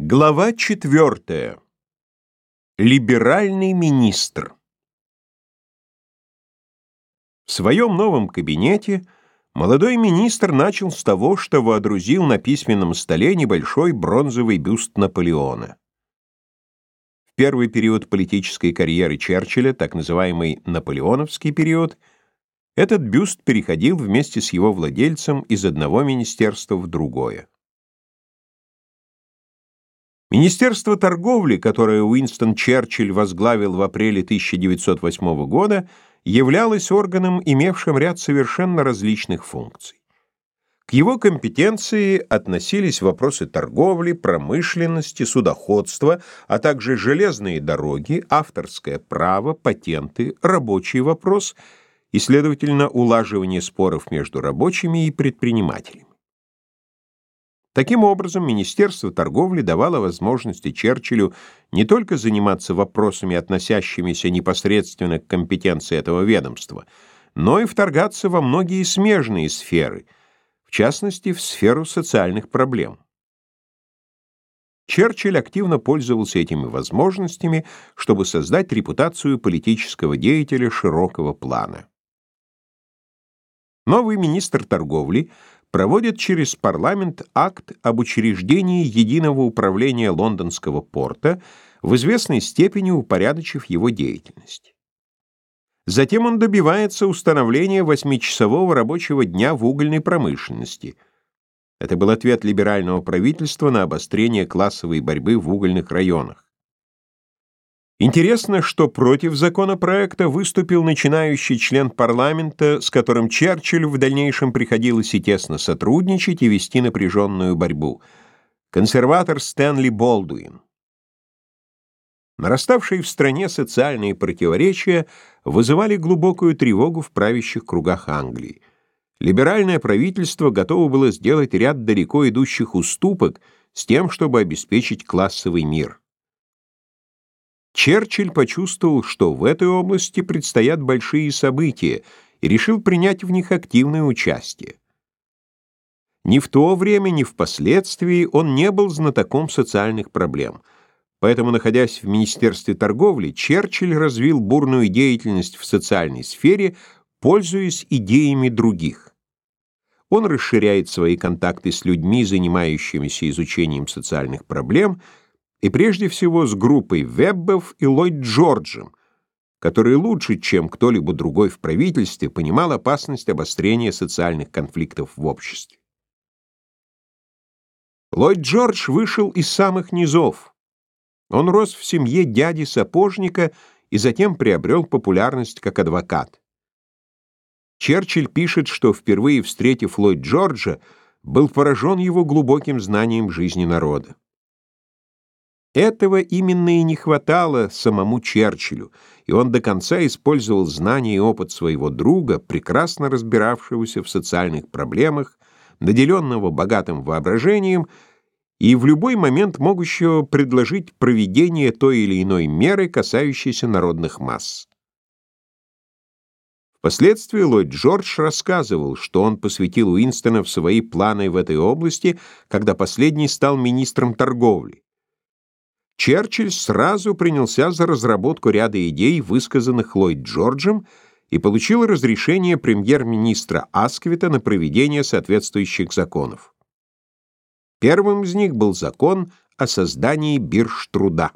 Глава четвертая. Либеральный министр. В своем новом кабинете молодой министр начал с того, что водрузил на письменном столе небольшой бронзовый бюст Наполеона. В первый период политической карьеры Черчилля, так называемый наполеоновский период, этот бюст переходил вместе с его владельцем из одного министерства в другое. Министерство торговли, которое Уинстон Черчилль возглавил в апреле 1908 года, являлось органом, имевшим ряд совершенно различных функций. К его компетенции относились вопросы торговли, промышленности, судоходства, а также железные дороги, авторское право, патенты, рабочий вопрос и, следовательно, улаживание споров между рабочими и предпринимателями. Таким образом, Министерство торговли давало возможности Черчиллю не только заниматься вопросами, относящимися непосредственно к компетенции этого ведомства, но и вторгаться во многие смежные сферы, в частности, в сферу социальных проблем. Черчилль активно пользовался этими возможностями, чтобы создать репутацию политического деятеля широкого плана. Новый министр торговли – проводит через парламент акт об учреждении единого управления лондонского порта, в известной степени упорядочив его деятельность. Затем он добивается установления восьмичасового рабочего дня в угольной промышленности. Это был ответ либерального правительства на обострение классовой борьбы в угольных районах. Интересно, что против законопроекта выступил начинающий член парламента, с которым Черчиллю в дальнейшем приходилось и тесно сотрудничать и вести напряженную борьбу, консерватор Стэнли Болдуин. Нараставшие в стране социальные противоречия вызывали глубокую тревогу в правящих кругах Англии. Либеральное правительство готово было сделать ряд далеко идущих уступок с тем, чтобы обеспечить классовый мир. Черчилль почувствовал, что в этой области предстоят большие события, и решил принять в них активное участие. Ни в то время, ни впоследствии он не был знатоком социальных проблем. Поэтому, находясь в Министерстве торговли, Черчилль развил бурную деятельность в социальной сфере, пользуясь идеями других. Он расширяет свои контакты с людьми, занимающимися изучением социальных проблем, и прежде всего с группой Веббов и Ллойд Джорджем, который лучше, чем кто-либо другой в правительстве, понимал опасность обострения социальных конфликтов в обществе. Ллойд Джордж вышел из самых низов. Он рос в семье дяди-сапожника и затем приобрел популярность как адвокат. Черчилль пишет, что впервые встретив Ллойд Джорджа, был поражен его глубоким знанием жизни народа. Этого именно и не хватало самому Черчиллю, и он до конца использовал знания и опыт своего друга, прекрасно разбиравшегося в социальных проблемах, наделенного богатым воображением и в любой момент могущего предложить проведение той или иной меры, касающейся народных масс. Впоследствии Ллойд Джордж рассказывал, что он посвятил Уинстона в свои планы в этой области, когда последний стал министром торговли. Черчилль сразу принялся за разработку ряда идей, высказанных Ллойд Джорджем, и получил разрешение премьер-министра Асквита на проведение соответствующих законов. Первым из них был закон о создании бирж труда.